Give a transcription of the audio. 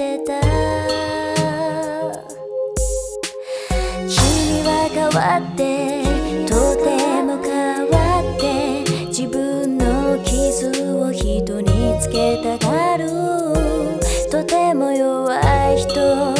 てた。君は変わってとても変わって自分の傷を人につけたがる。とても弱い人。